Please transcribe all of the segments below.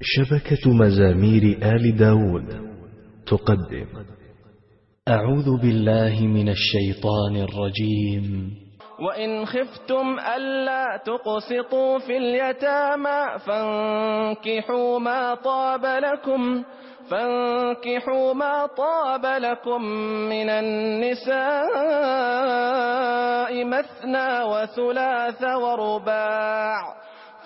شبكة مزامير آل داود تقدم. أعوذ بالله من الشيطان الرجيم. وإن خفتم ألا تقسطوا في اليتامى فانكحوا ما طاب لكم فانكحوا ما طاب لكم من النساء مثنى وثلاث ورباع.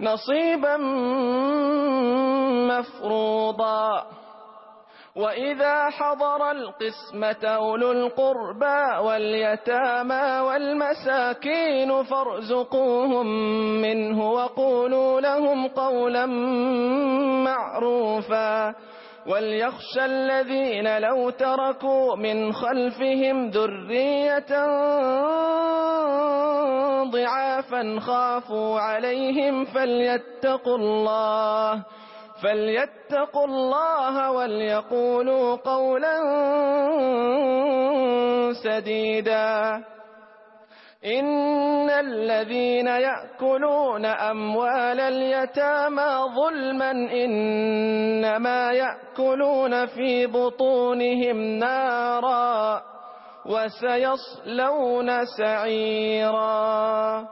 نصيبا مفروضا. وإذا حضر القسمة أولو القربى واليتامى والمساكين فارزقوهم منه وقولوا لهم قولا معروفا. وليخشى الذين لو تركوا من خلفهم ذرية ضعافا خافوا عليهم فليتقوا الله فليتقوا الله وليقولوا قولا سديدا. إن الذين يأكلون أموال اليتامى ظلما إنما يأكلون في بطونهم نارا. وسيصلون سعيرا.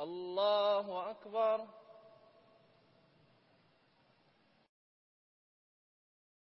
الله أكبر.